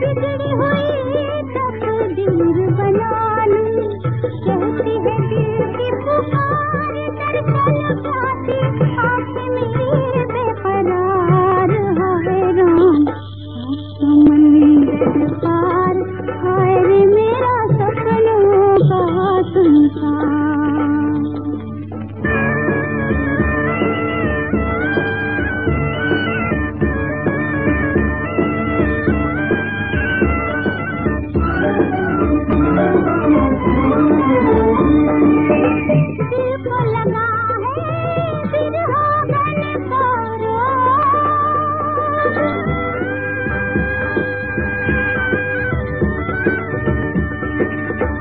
बिगड़े हुए तकदीर बना लूँ